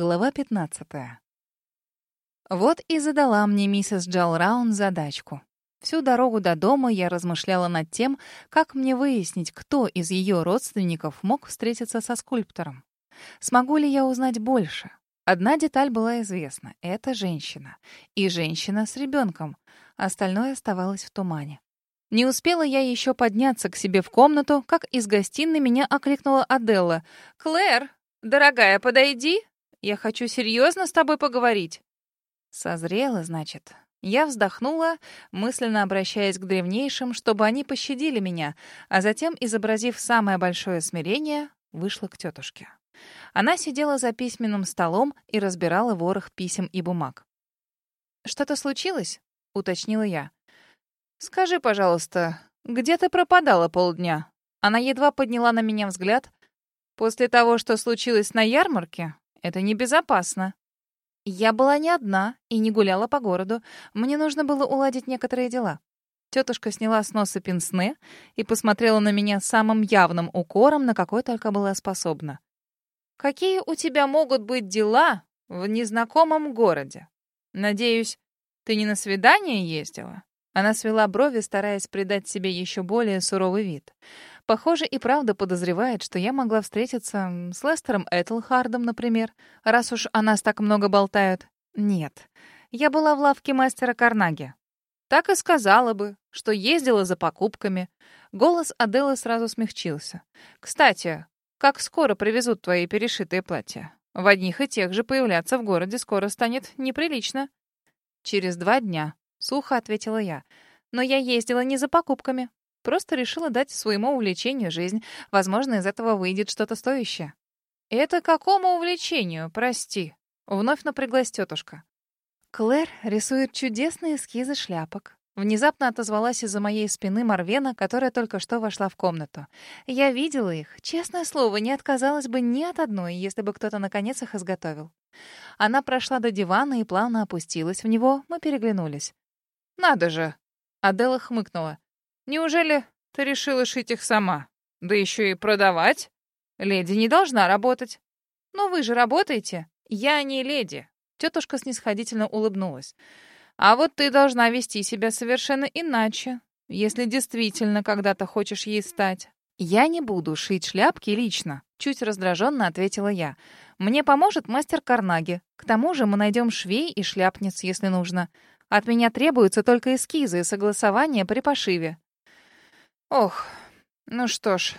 Глава 15. Вот и задала мне миссис Джалраун задачку. Всю дорогу до дома я размышляла над тем, как мне выяснить, кто из ее родственников мог встретиться со скульптором. Смогу ли я узнать больше? Одна деталь была известна — это женщина. И женщина с ребенком. Остальное оставалось в тумане. Не успела я еще подняться к себе в комнату, как из гостиной меня окликнула Аделла. «Клэр, дорогая, подойди!» Я хочу серьезно с тобой поговорить». Созрела, значит. Я вздохнула, мысленно обращаясь к древнейшим, чтобы они пощадили меня, а затем, изобразив самое большое смирение, вышла к тетушке. Она сидела за письменным столом и разбирала ворох писем и бумаг. «Что-то случилось?» — уточнила я. «Скажи, пожалуйста, где ты пропадала полдня?» Она едва подняла на меня взгляд. «После того, что случилось на ярмарке, это небезопасно. Я была не одна и не гуляла по городу. Мне нужно было уладить некоторые дела. Тетушка сняла с носа пенсне и посмотрела на меня самым явным укором, на какой только была способна. «Какие у тебя могут быть дела в незнакомом городе? Надеюсь, ты не на свидание ездила?» Она свела брови, стараясь придать себе еще более суровый вид. Похоже, и правда подозревает, что я могла встретиться с Лестером Этлхардом, например, раз уж о нас так много болтают. Нет, я была в лавке мастера Карнаги. Так и сказала бы, что ездила за покупками. Голос Аделы сразу смягчился. «Кстати, как скоро привезут твои перешитые платья? В одних и тех же появляться в городе скоро станет неприлично». «Через два дня», — сухо ответила я. «Но я ездила не за покупками. Просто решила дать своему увлечению жизнь. Возможно, из этого выйдет что-то стоящее. «Это какому увлечению, прости?» Вновь напряглась тетушка. Клэр рисует чудесные эскизы шляпок. Внезапно отозвалась из-за моей спины Марвена, которая только что вошла в комнату. Я видела их. Честное слово, не отказалась бы ни от одной, если бы кто-то наконец их изготовил. Она прошла до дивана и плавно опустилась в него. Мы переглянулись. «Надо же!» Адела хмыкнула. Неужели ты решила шить их сама? Да еще и продавать? Леди не должна работать. Но вы же работаете. Я не леди. Тетушка снисходительно улыбнулась. А вот ты должна вести себя совершенно иначе, если действительно когда-то хочешь ей стать. Я не буду шить шляпки лично, чуть раздраженно ответила я. Мне поможет мастер Карнаги. К тому же мы найдем швей и шляпниц, если нужно. От меня требуются только эскизы и согласования при пошиве. Ох, ну что ж.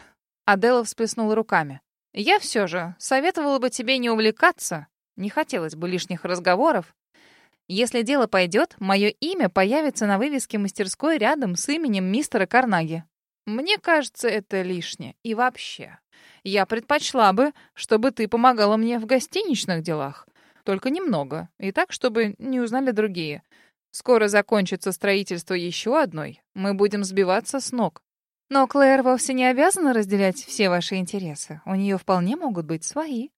Адела всплеснула руками. Я все же советовала бы тебе не увлекаться. Не хотелось бы лишних разговоров. Если дело пойдет, мое имя появится на вывеске мастерской рядом с именем мистера Карнаги. Мне кажется, это лишнее. И вообще, я предпочла бы, чтобы ты помогала мне в гостиничных делах. Только немного. И так, чтобы не узнали другие. Скоро закончится строительство еще одной. Мы будем сбиваться с ног. Но Клэр вовсе не обязана разделять все ваши интересы. У нее вполне могут быть свои.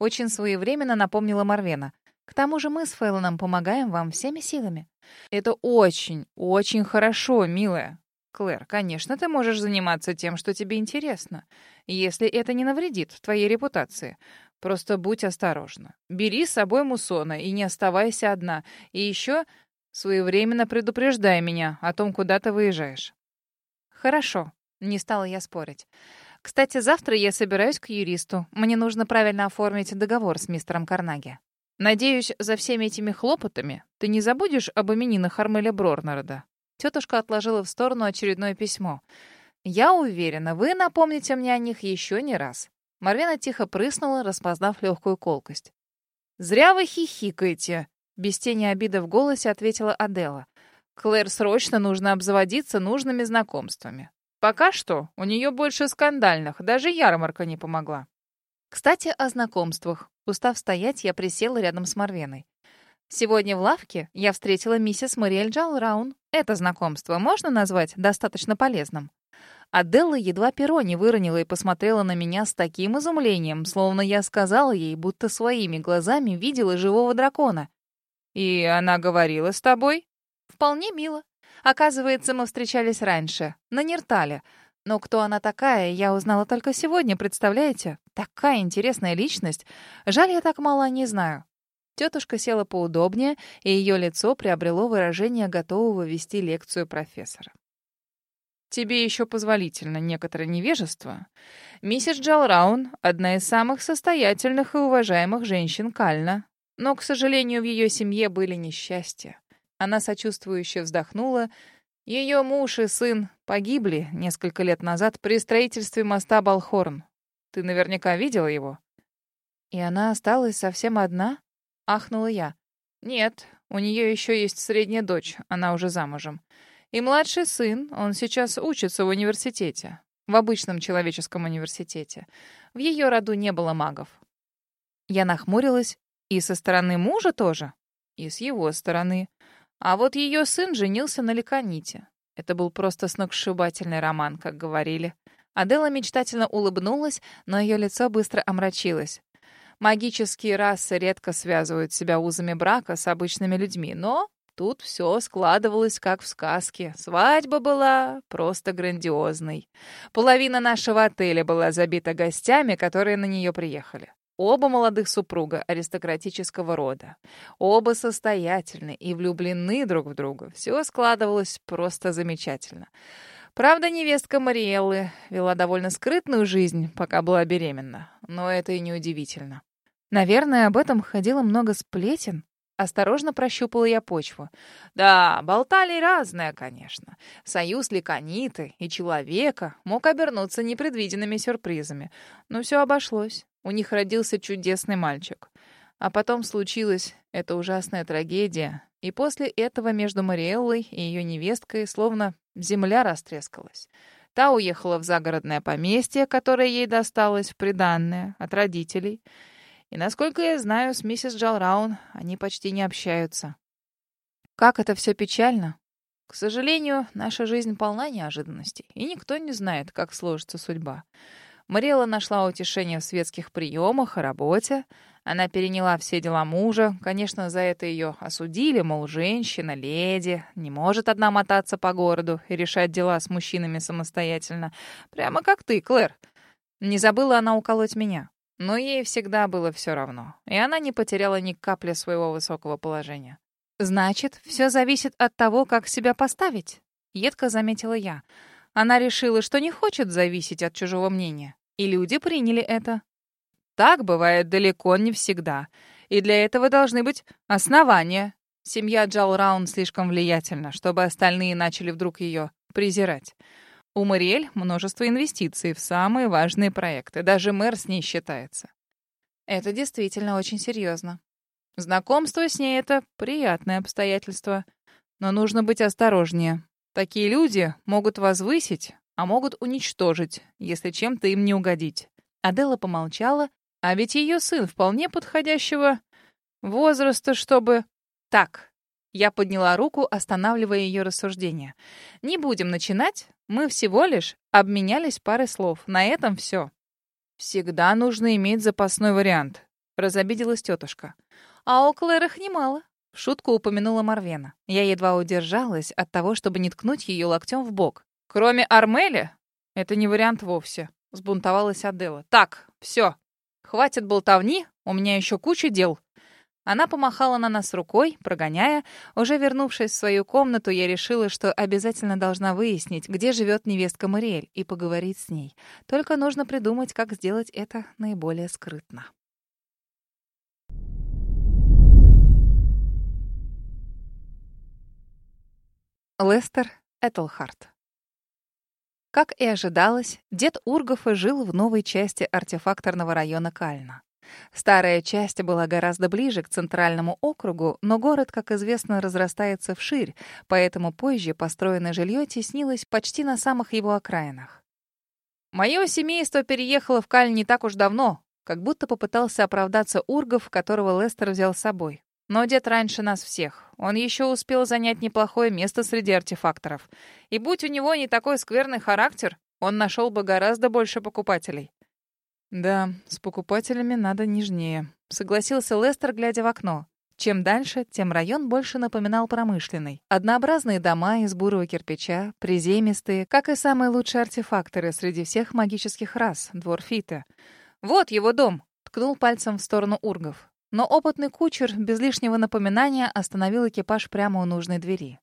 Очень своевременно напомнила Марвена. К тому же мы с Фэллоном помогаем вам всеми силами. Это очень, очень хорошо, милая. Клэр, конечно, ты можешь заниматься тем, что тебе интересно, если это не навредит твоей репутации. Просто будь осторожна. Бери с собой Мусона и не оставайся одна. И еще своевременно предупреждай меня о том, куда ты выезжаешь. Хорошо, не стала я спорить. Кстати, завтра я собираюсь к юристу. Мне нужно правильно оформить договор с мистером Карнаги. Надеюсь, за всеми этими хлопотами ты не забудешь об именинах Армеля Брорнерода. Тетушка отложила в сторону очередное письмо. Я уверена, вы напомните мне о них еще не раз. Марвена тихо прыснула, распознав легкую колкость. «Зря вы хихикаете!» Без тени обиды в голосе ответила Адела. «Клэр срочно нужно обзаводиться нужными знакомствами. Пока что у нее больше скандальных, даже ярмарка не помогла. Кстати, о знакомствах. Устав стоять, я присела рядом с Марвеной. Сегодня в лавке я встретила миссис Мариэль Джалраун. Это знакомство можно назвать достаточно полезным. Аделла едва перо не выронила и посмотрела на меня с таким изумлением, словно я сказала ей, будто своими глазами видела живого дракона. «И она говорила с тобой?» «Вполне мило. Оказывается, мы встречались раньше, на Нертале. Но кто она такая, я узнала только сегодня, представляете? Такая интересная личность. Жаль, я так мало не знаю. Тетушка села поудобнее, и ее лицо приобрело выражение готового вести лекцию профессора. «Тебе еще позволительно некоторое невежество. Миссис Джалраун — одна из самых состоятельных и уважаемых женщин Кальна. Но, к сожалению, в ее семье были несчастья. Она сочувствующе вздохнула. Ее муж и сын погибли несколько лет назад при строительстве моста Балхорн. Ты наверняка видела его?» «И она осталась совсем одна?» — ахнула я. «Нет, у нее еще есть средняя дочь, она уже замужем. И младший сын, он сейчас учится в университете, в обычном человеческом университете. В ее роду не было магов». Я нахмурилась. «И со стороны мужа тоже?» «И с его стороны. А вот ее сын женился на Леконите. Это был просто сногсшибательный роман, как говорили. Адела мечтательно улыбнулась, но ее лицо быстро омрачилось. Магические расы редко связывают себя узами брака с обычными людьми, но тут все складывалось как в сказке. Свадьба была просто грандиозной. Половина нашего отеля была забита гостями, которые на нее приехали. Оба молодых супруга аристократического рода. Оба состоятельны и влюблены друг в друга. Все складывалось просто замечательно. Правда, невестка Мариэллы вела довольно скрытную жизнь, пока была беременна. Но это и не удивительно. Наверное, об этом ходило много сплетен. Осторожно прощупала я почву. Да, болтали разное, конечно. Союз Ликониты и человека мог обернуться непредвиденными сюрпризами. Но все обошлось. У них родился чудесный мальчик. А потом случилась эта ужасная трагедия, и после этого между Мариэллой и ее невесткой словно земля растрескалась. Та уехала в загородное поместье, которое ей досталось в приданное от родителей. И, насколько я знаю, с миссис Джалраун они почти не общаются. Как это все печально. К сожалению, наша жизнь полна неожиданностей, и никто не знает, как сложится судьба. Мариэла нашла утешение в светских приемах и работе, она переняла все дела мужа. Конечно, за это ее осудили, мол, женщина, леди, не может одна мотаться по городу и решать дела с мужчинами самостоятельно. Прямо как ты, Клэр. Не забыла она уколоть меня. Но ей всегда было все равно, и она не потеряла ни капли своего высокого положения. «Значит, все зависит от того, как себя поставить», — едко заметила я. Она решила, что не хочет зависеть от чужого мнения. И люди приняли это. Так бывает далеко не всегда. И для этого должны быть основания. Семья Джал Раун слишком влиятельна, чтобы остальные начали вдруг ее презирать. У Мариэль множество инвестиций в самые важные проекты. Даже мэр с ней считается. Это действительно очень серьезно. Знакомство с ней — это приятное обстоятельство. Но нужно быть осторожнее. Такие люди могут возвысить, а могут уничтожить, если чем-то им не угодить. Адела помолчала, а ведь ее сын вполне подходящего возраста, чтобы... Так, я подняла руку, останавливая ее рассуждение. Не будем начинать, мы всего лишь обменялись парой слов. На этом все. Всегда нужно иметь запасной вариант, разобиделась тетушка. А у Клэр их немало. В шутку упомянула Марвена. Я едва удержалась от того, чтобы не ткнуть ее локтем в бок. Кроме Армели? Это не вариант вовсе. Сбунтовалась Адела. Так, все, Хватит болтовни, у меня еще куча дел». Она помахала на нас рукой, прогоняя. Уже вернувшись в свою комнату, я решила, что обязательно должна выяснить, где живет невестка Мариэль, и поговорить с ней. Только нужно придумать, как сделать это наиболее скрытно. Лестер Этельхарт как и ожидалось, дед Ургофа жил в новой части артефакторного района Кальна. Старая часть была гораздо ближе к центральному округу, но город, как известно, разрастается вширь, поэтому позже построенное жилье теснилось почти на самых его окраинах. «Мое семейство переехало в Каль не так уж давно», как будто попытался оправдаться Ургов, которого Лестер взял с собой. Но дед раньше нас всех. Он еще успел занять неплохое место среди артефакторов. И будь у него не такой скверный характер, он нашел бы гораздо больше покупателей. «Да, с покупателями надо нежнее», — согласился Лестер, глядя в окно. Чем дальше, тем район больше напоминал промышленный. Однообразные дома из бурого кирпича, приземистые, как и самые лучшие артефакторы среди всех магических рас, дворфиты. Вот его дом!» — ткнул пальцем в сторону ургов. Но опытный кучер без лишнего напоминания остановил экипаж прямо у нужной двери.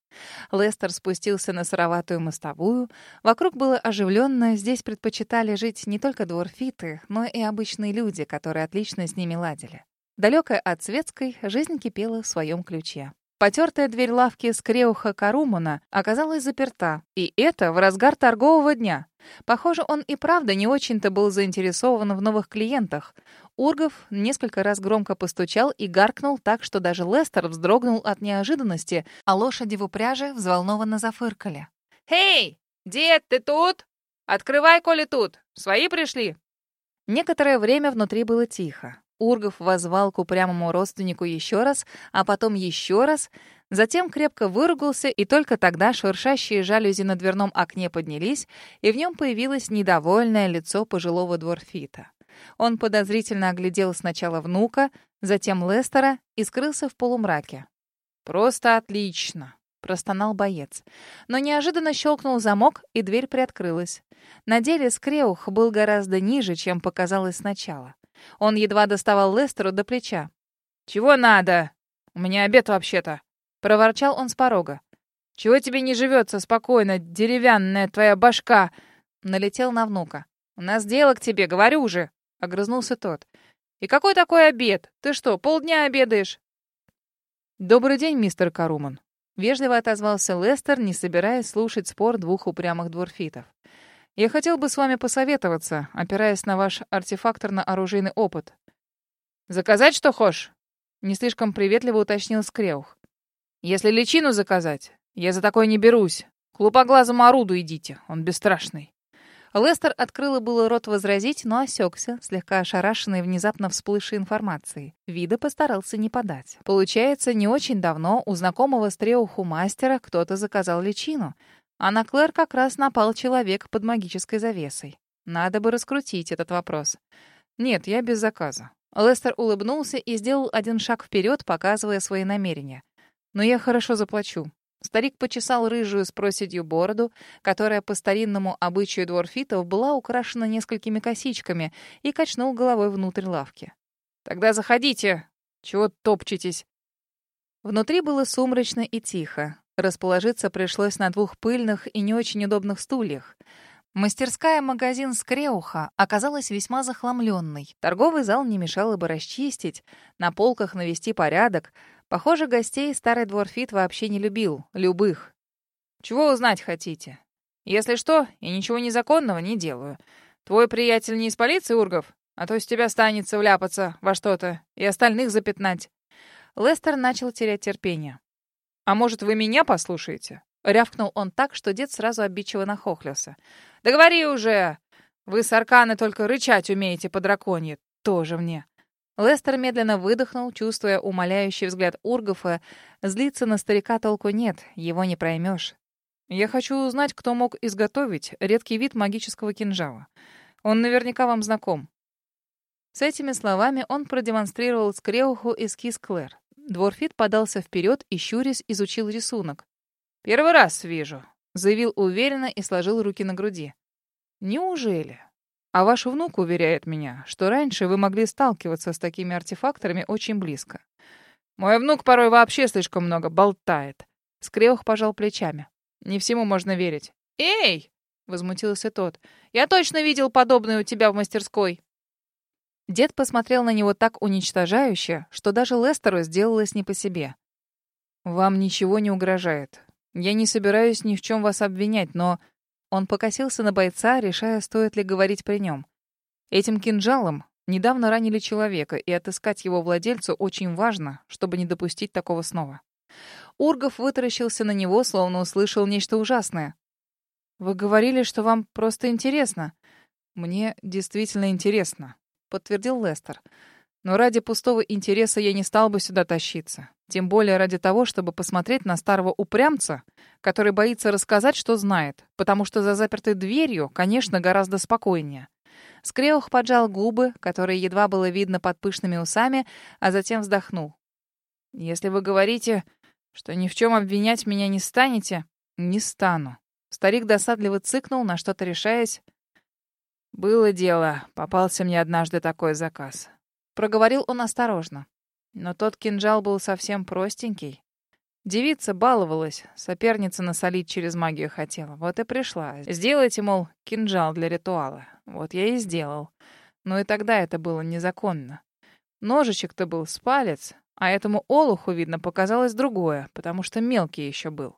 Лестер спустился на сыроватую мостовую. Вокруг было оживленно, здесь предпочитали жить не только дворфиты, но и обычные люди, которые отлично с ними ладили. Далекая от светской, жизнь кипела в своем ключе. Потертая дверь лавки Скреуха Карумана оказалась заперта, и это в разгар торгового дня. Похоже, он и правда не очень-то был заинтересован в новых клиентах. Ургов несколько раз громко постучал и гаркнул так, что даже Лестер вздрогнул от неожиданности, а лошади в упряже взволнованно зафыркали. «Хей! Дед, ты тут? Открывай, коли тут! Свои пришли!» Некоторое время внутри было тихо. Ургов возвал к упрямому родственнику еще раз, а потом еще раз, затем крепко выругался, и только тогда шуршащие жалюзи на дверном окне поднялись, и в нем появилось недовольное лицо пожилого дворфита. Он подозрительно оглядел сначала внука, затем Лестера и скрылся в полумраке. «Просто отлично!» — простонал боец. Но неожиданно щелкнул замок, и дверь приоткрылась. На деле Скреух был гораздо ниже, чем показалось сначала. Он едва доставал Лестеру до плеча. «Чего надо? У меня обед вообще-то!» — проворчал он с порога. «Чего тебе не живется спокойно, деревянная твоя башка?» Налетел на внука. «У нас дело к тебе, говорю же!» — огрызнулся тот. «И какой такой обед? Ты что, полдня обедаешь?» «Добрый день, мистер Каруман», — вежливо отозвался Лестер, не собираясь слушать спор двух упрямых дворфитов. Я хотел бы с вами посоветоваться, опираясь на ваш артефакторно-оружейный опыт. Заказать, что хочешь? Не слишком приветливо уточнил Скреух. Если личину заказать, я за такое не берусь. К лупоглазому оруду идите, он бесстрашный. Лестер открыл было рот возразить, но осекся, слегка ошарашенный внезапно всплывшей информацией. Вида постарался не подать. Получается, не очень давно у знакомого Стреуху мастера кто-то заказал личину. А на Клэр как раз напал человек под магической завесой. Надо бы раскрутить этот вопрос. Нет, я без заказа. Лестер улыбнулся и сделал один шаг вперед, показывая свои намерения. Но я хорошо заплачу. Старик почесал рыжую с проседью бороду, которая по старинному обычаю дворфитов была украшена несколькими косичками, и качнул головой внутрь лавки. «Тогда заходите. Чего топчетесь?» Внутри было сумрачно и тихо. Расположиться пришлось на двух пыльных и не очень удобных стульях. Мастерская-магазин Скреуха оказалась весьма захламленной. Торговый зал не мешало бы расчистить, на полках навести порядок. Похоже, гостей старый дворфит вообще не любил. Любых. «Чего узнать хотите? Если что, я ничего незаконного не делаю. Твой приятель не из полиции, Ургов? А то с тебя станется вляпаться во что-то и остальных запятнать». Лестер начал терять терпение. «А может, вы меня послушаете?» Рявкнул он так, что дед сразу обидчиво нахохлился. «Да говори уже! Вы с Арканы только рычать умеете по драконье. Тоже мне!» Лестер медленно выдохнул, чувствуя умоляющий взгляд Ургофа. Злиться на старика толку нет, его не проймешь. «Я хочу узнать, кто мог изготовить редкий вид магического кинжала. Он наверняка вам знаком». С этими словами он продемонстрировал Скреуху эскиз Клэр. Дворфит подался вперед и, щурясь, изучил рисунок. «Первый раз вижу», — заявил уверенно и сложил руки на груди. «Неужели? А ваш внук уверяет меня, что раньше вы могли сталкиваться с такими артефакторами очень близко. Мой внук порой вообще слишком много болтает». Скреух пожал плечами. «Не всему можно верить». «Эй!» — возмутился тот. «Я точно видел подобное у тебя в мастерской». Дед посмотрел на него так уничтожающе, что даже Лестеру сделалось не по себе. «Вам ничего не угрожает. Я не собираюсь ни в чем вас обвинять, но...» Он покосился на бойца, решая, стоит ли говорить при нем. «Этим кинжалом недавно ранили человека, и отыскать его владельцу очень важно, чтобы не допустить такого снова». Ургов вытаращился на него, словно услышал нечто ужасное. «Вы говорили, что вам просто интересно». «Мне действительно интересно», подтвердил Лестер. Но ради пустого интереса я не стал бы сюда тащиться. Тем более ради того, чтобы посмотреть на старого упрямца, который боится рассказать, что знает, потому что за запертой дверью, конечно, гораздо спокойнее. Скреух поджал губы, которые едва было видно под пышными усами, а затем вздохнул. «Если вы говорите, что ни в чем обвинять меня не станете, не стану». Старик досадливо цыкнул, на что-то решаясь. «Было дело. Попался мне однажды такой заказ». Проговорил он осторожно. Но тот кинжал был совсем простенький. Девица баловалась, соперница насолить через магию хотела. Вот и пришла. Сделайте, мол, кинжал для ритуала. Вот я и сделал. Но и тогда это было незаконно. Ножичек-то был с палец, а этому олуху, видно, показалось другое, потому что мелкий еще был.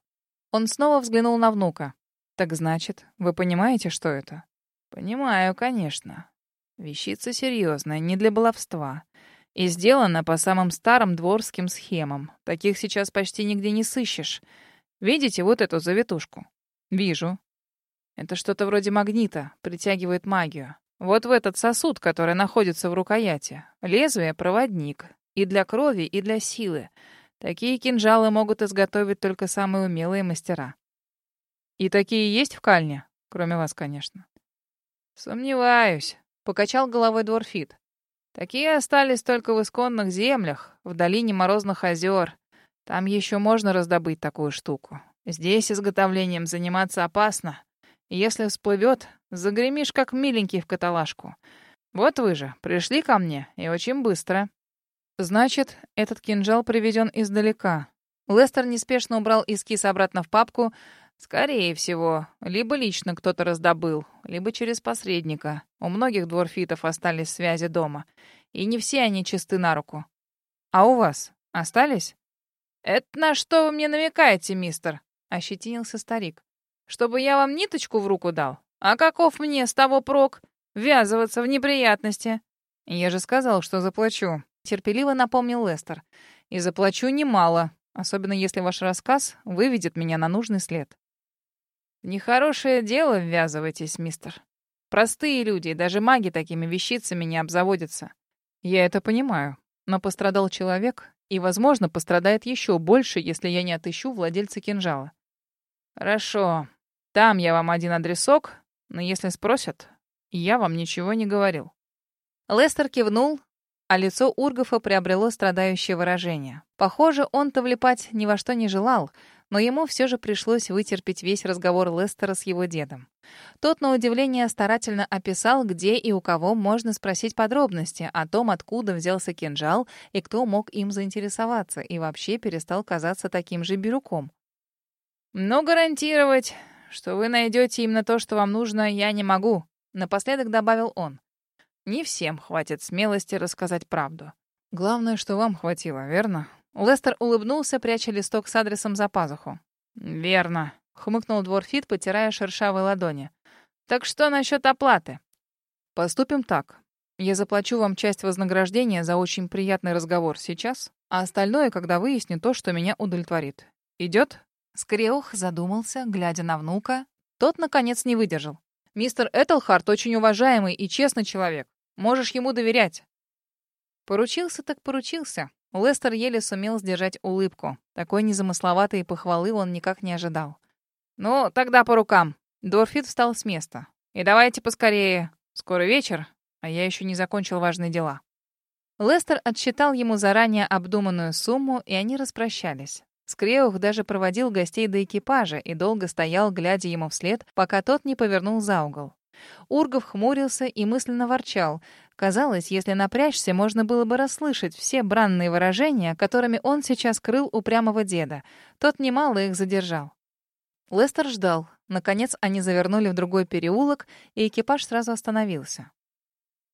Он снова взглянул на внука. «Так значит, вы понимаете, что это?» «Понимаю, конечно. Вещица серьезная, не для баловства. И сделана по самым старым дворским схемам. Таких сейчас почти нигде не сыщешь. Видите вот эту завитушку? Вижу. Это что-то вроде магнита, притягивает магию. Вот в этот сосуд, который находится в рукояти. Лезвие — проводник. И для крови, и для силы. Такие кинжалы могут изготовить только самые умелые мастера. И такие есть в Кальне? Кроме вас, конечно. Сомневаюсь. Покачал головой Дворфит. Такие остались только в исконных землях, в долине Морозных озер. Там еще можно раздобыть такую штуку. Здесь изготовлением заниматься опасно. Если всплывет, загремишь как миленький в каталажку. Вот вы же пришли ко мне, и очень быстро. Значит, этот кинжал приведен издалека. Лестер неспешно убрал эскиз обратно в папку, Скорее всего, либо лично кто-то раздобыл, либо через посредника. У многих дворфитов остались связи дома, и не все они чисты на руку. А у вас остались? Это на что вы мне намекаете, мистер? ощетинился старик. Чтобы я вам ниточку в руку дал? А каков мне с того прок? Ввязываться в неприятности. Я же сказал, что заплачу, терпеливо напомнил Лестер. И заплачу немало, особенно если ваш рассказ выведет меня на нужный след. Нехорошее дело ввязывайтесь, мистер. Простые люди, даже маги такими вещицами не обзаводятся. Я это понимаю. Но пострадал человек, и, возможно, пострадает еще больше, если я не отыщу владельца кинжала. Хорошо. Там я вам один адресок, но если спросят, я вам ничего не говорил. Лестер кивнул, а лицо Ургофа приобрело страдающее выражение. Похоже, он-то влипать ни во что не желал — но ему все же пришлось вытерпеть весь разговор Лестера с его дедом. Тот, на удивление, старательно описал, где и у кого можно спросить подробности о том, откуда взялся кинжал и кто мог им заинтересоваться, и вообще перестал казаться таким же бирюком. «Но гарантировать, что вы найдете именно то, что вам нужно, я не могу», — напоследок добавил он. «Не всем хватит смелости рассказать правду. Главное, что вам хватило, верно?» Лестер улыбнулся, пряча листок с адресом за пазуху. «Верно», — хмыкнул Дворфит, потирая шершавые ладони. «Так что насчет оплаты?» «Поступим так. Я заплачу вам часть вознаграждения за очень приятный разговор сейчас, а остальное, когда выясню то, что меня удовлетворит. Идет?» Скреух задумался, глядя на внука. Тот, наконец, не выдержал. «Мистер Этельхарт очень уважаемый и честный человек. Можешь ему доверять». Поручился так поручился. Лестер еле сумел сдержать улыбку. Такой незамысловатой похвалы он никак не ожидал. «Ну, тогда по рукам». Дорфит встал с места. «И давайте поскорее. Скоро вечер, а я еще не закончил важные дела». Лестер отсчитал ему заранее обдуманную сумму, и они распрощались. Скреух даже проводил гостей до экипажа и долго стоял, глядя ему вслед, пока тот не повернул за угол. Ургов хмурился и мысленно ворчал. Казалось, если напрячься, можно было бы расслышать все бранные выражения, которыми он сейчас крыл упрямого деда. Тот немало их задержал. Лестер ждал. Наконец они завернули в другой переулок, и экипаж сразу остановился.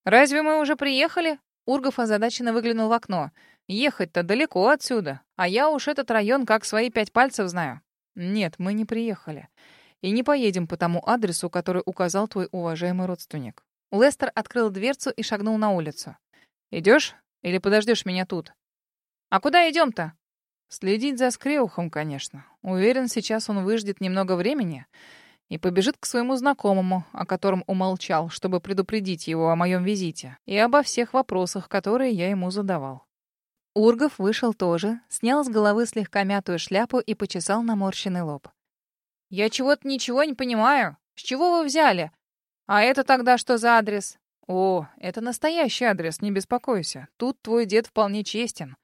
«Разве мы уже приехали?» Ургов озадаченно выглянул в окно. «Ехать-то далеко отсюда, а я уж этот район как свои пять пальцев знаю». «Нет, мы не приехали. И не поедем по тому адресу, который указал твой уважаемый родственник. Лестер открыл дверцу и шагнул на улицу. «Идешь? Или подождешь меня тут?» «А куда идем-то?» «Следить за Скреухом, конечно. Уверен, сейчас он выждет немного времени и побежит к своему знакомому, о котором умолчал, чтобы предупредить его о моем визите и обо всех вопросах, которые я ему задавал». Ургов вышел тоже, снял с головы слегка мятую шляпу и почесал наморщенный лоб. «Я чего-то ничего не понимаю. С чего вы взяли? А это тогда что за адрес? О, это настоящий адрес, не беспокойся. Тут твой дед вполне честен.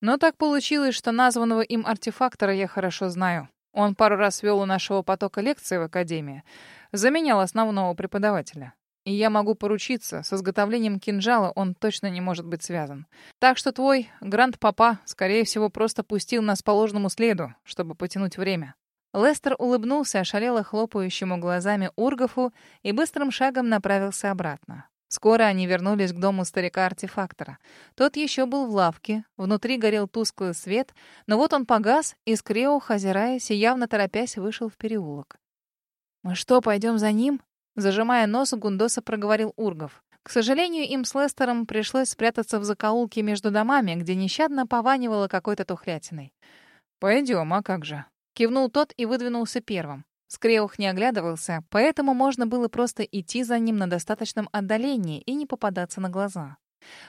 Но так получилось, что названного им артефактора я хорошо знаю. Он пару раз вел у нашего потока лекции в академии. Заменял основного преподавателя. И я могу поручиться, с изготовлением кинжала он точно не может быть связан. Так что твой гранд-папа, скорее всего, просто пустил нас по ложному следу, чтобы потянуть время. Лестер улыбнулся ошалело хлопающему глазами Ургофу и быстрым шагом направился обратно. Скоро они вернулись к дому старика-артефактора. Тот еще был в лавке, внутри горел тусклый свет, но вот он погас, и Скреух, озираясь и явно торопясь, вышел в переулок. «Мы что, пойдем за ним?» Зажимая нос, Гундоса проговорил Ургов. К сожалению, им с Лестером пришлось спрятаться в закоулке между домами, где нещадно пованивало какой-то тухлятиной. «Пойдем, а как же?» Кивнул тот и выдвинулся первым. Скреух не оглядывался, поэтому можно было просто идти за ним на достаточном отдалении и не попадаться на глаза.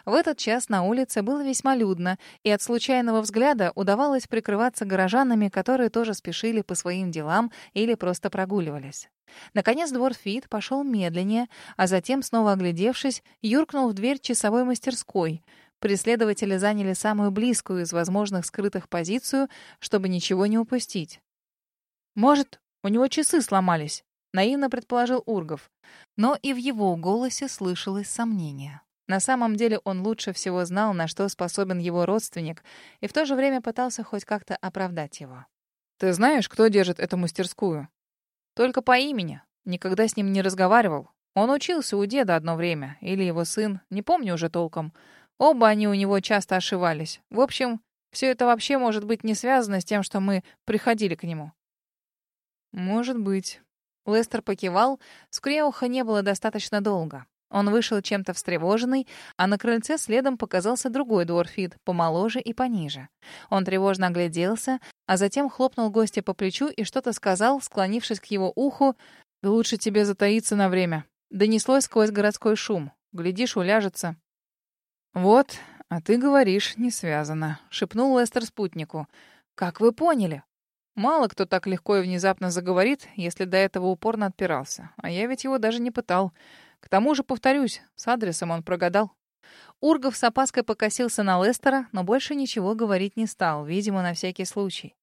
В этот час на улице было весьма людно, и от случайного взгляда удавалось прикрываться горожанами, которые тоже спешили по своим делам или просто прогуливались. Наконец двор Фит пошел медленнее, а затем, снова оглядевшись, юркнул в дверь часовой мастерской. Преследователи заняли самую близкую из возможных скрытых позицию, чтобы ничего не упустить. «Может, у него часы сломались», — наивно предположил Ургов. Но и в его голосе слышалось сомнение. На самом деле он лучше всего знал, на что способен его родственник, и в то же время пытался хоть как-то оправдать его. «Ты знаешь, кто держит эту мастерскую?» «Только по имени. Никогда с ним не разговаривал. Он учился у деда одно время, или его сын, не помню уже толком. Оба они у него часто ошивались. В общем, все это вообще может быть не связано с тем, что мы приходили к нему. «Может быть». Лестер покивал. Скреуха не было достаточно долго. Он вышел чем-то встревоженный, а на крыльце следом показался другой дворфит, помоложе и пониже. Он тревожно огляделся, а затем хлопнул гостя по плечу и что-то сказал, склонившись к его уху. «Лучше тебе затаиться на время». Донеслось сквозь городской шум. Глядишь, уляжется. «Вот, а ты говоришь, не связано», — шепнул Лестер спутнику. «Как вы поняли?» Мало кто так легко и внезапно заговорит, если до этого упорно отпирался. А я ведь его даже не пытал. К тому же, повторюсь, с адресом он прогадал. Ургов с опаской покосился на Лестера, но больше ничего говорить не стал, видимо, на всякий случай.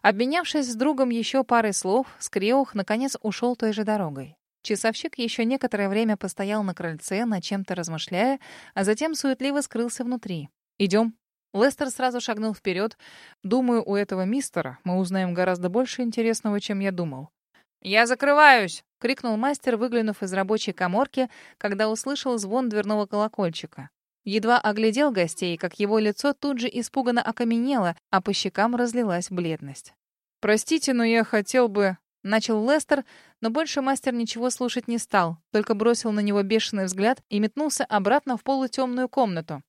Обменявшись с другом еще парой слов, Скреух наконец ушел той же дорогой. Часовщик еще некоторое время постоял на крыльце, над чем-то размышляя, а затем суетливо скрылся внутри. «Идем», Лестер сразу шагнул вперед. «Думаю, у этого мистера мы узнаем гораздо больше интересного, чем я думал». «Я закрываюсь!» — крикнул мастер, выглянув из рабочей коморки, когда услышал звон дверного колокольчика. Едва оглядел гостей, как его лицо тут же испуганно окаменело, а по щекам разлилась бледность. «Простите, но я хотел бы...» Начал Лестер, но больше мастер ничего слушать не стал, только бросил на него бешеный взгляд и метнулся обратно в полутемную комнату.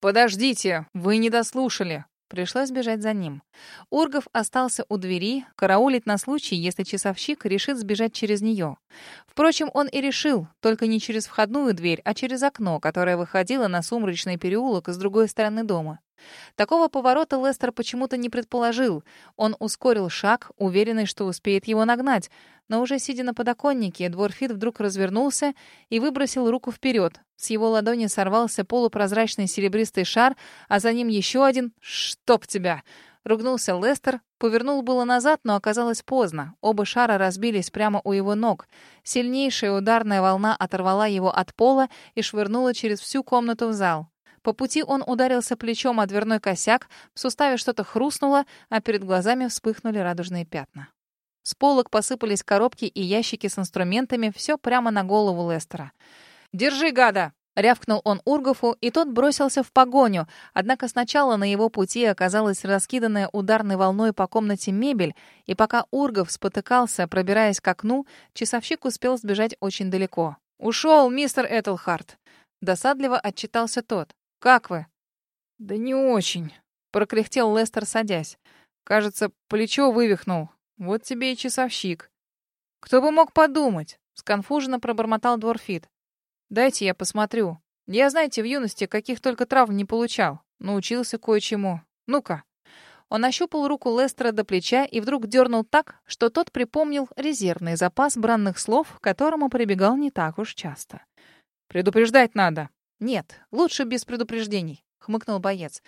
«Подождите, вы не дослушали!» Пришлось бежать за ним. Ургов остался у двери, караулить на случай, если часовщик решит сбежать через нее. Впрочем, он и решил, только не через входную дверь, а через окно, которое выходило на сумрачный переулок с другой стороны дома. Такого поворота Лестер почему-то не предположил. Он ускорил шаг, уверенный, что успеет его нагнать. Но уже сидя на подоконнике, Дворфит вдруг развернулся и выбросил руку вперед. С его ладони сорвался полупрозрачный серебристый шар, а за ним еще один «Чтоб тебя!» Ругнулся Лестер, повернул было назад, но оказалось поздно. Оба шара разбились прямо у его ног. Сильнейшая ударная волна оторвала его от пола и швырнула через всю комнату в зал. По пути он ударился плечом о дверной косяк, в суставе что-то хрустнуло, а перед глазами вспыхнули радужные пятна. С полок посыпались коробки и ящики с инструментами, все прямо на голову Лестера. «Держи, гада!» — рявкнул он Ургофу, и тот бросился в погоню. Однако сначала на его пути оказалась раскиданная ударной волной по комнате мебель, и пока Ургов спотыкался, пробираясь к окну, часовщик успел сбежать очень далеко. «Ушел, мистер Этлхарт!» Досадливо отчитался тот. Как вы?» «Да не очень», — прокряхтел Лестер, садясь. «Кажется, плечо вывихнул. Вот тебе и часовщик». «Кто бы мог подумать?» — сконфуженно пробормотал Дворфит. «Дайте я посмотрю. Я, знаете, в юности каких только травм не получал. Научился кое-чему. Ну-ка». Он ощупал руку Лестера до плеча и вдруг дернул так, что тот припомнил резервный запас бранных слов, к которому прибегал не так уж часто. «Предупреждать надо», «Нет, лучше без предупреждений», — хмыкнул боец.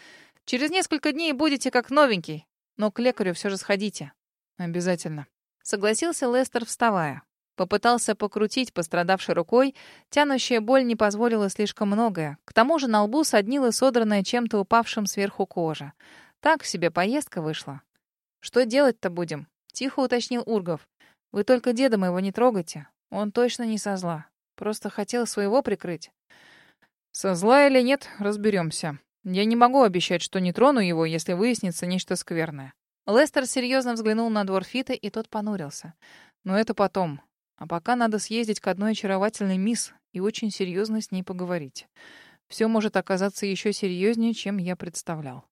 «Через несколько дней будете как новенький, но к лекарю все же сходите». «Обязательно», — согласился Лестер, вставая. Попытался покрутить пострадавшей рукой, тянущая боль не позволила слишком многое. К тому же на лбу соднила содранная чем-то упавшим сверху кожа. Так себе поездка вышла. «Что делать-то будем?» — тихо уточнил Ургов. «Вы только деда моего не трогайте. Он точно не со зла. Просто хотел своего прикрыть». «Со зла или нет, разберемся. Я не могу обещать, что не трону его, если выяснится нечто скверное». Лестер серьезно взглянул на двор Фита, и тот понурился. «Но это потом. А пока надо съездить к одной очаровательной мисс и очень серьезно с ней поговорить. Все может оказаться еще серьезнее, чем я представлял».